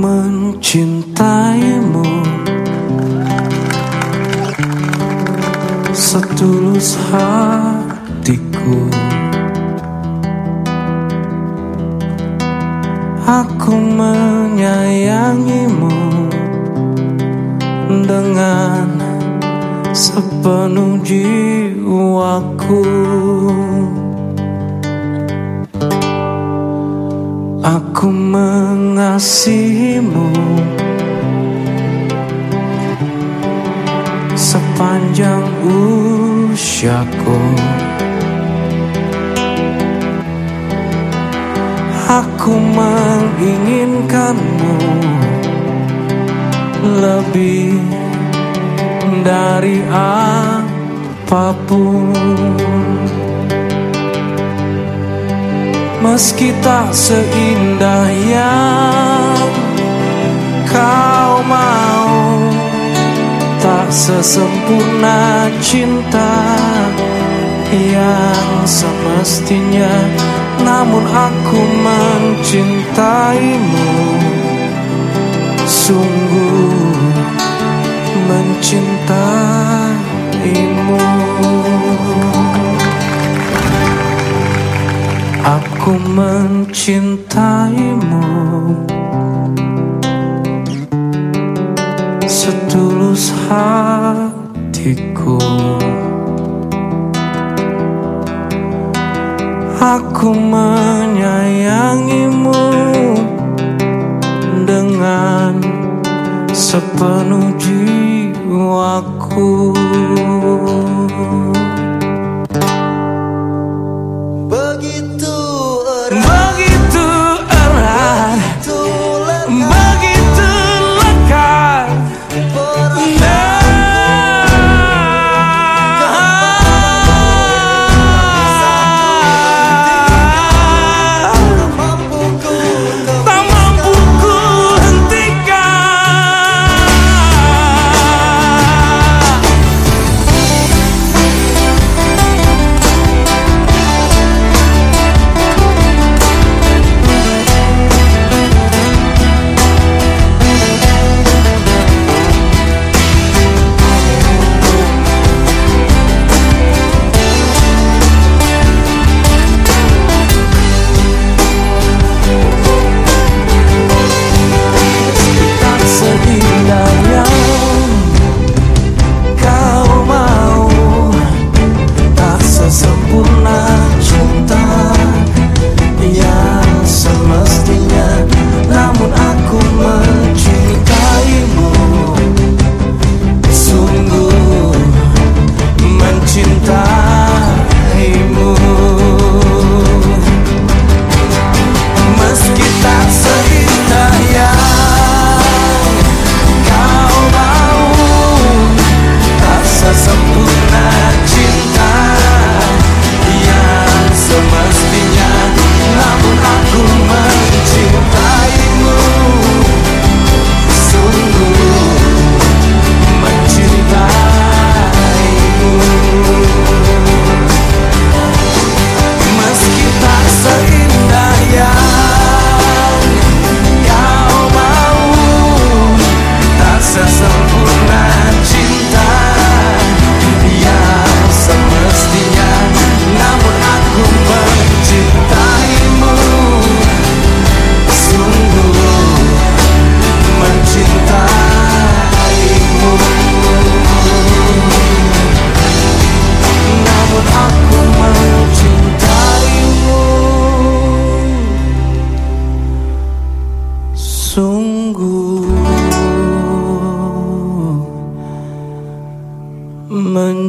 Mencintaimu. Setulus hatiku. Aku menyayangimu Dengan sepenuh jiwaku Aku mengasihimu. Sepanjang usiaku. Aku menginginkanmu Lebih dari apa pun Meski tak seindah yang kau mau Tak sesempurna cinta yang semestinya. Namun aku mencintaimu. Sungguh mencintaimu Aku mencintaimu. Setulus hatiku. Aku menyayangimu Dengan sepenuh jiwaku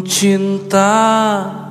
mencintaimu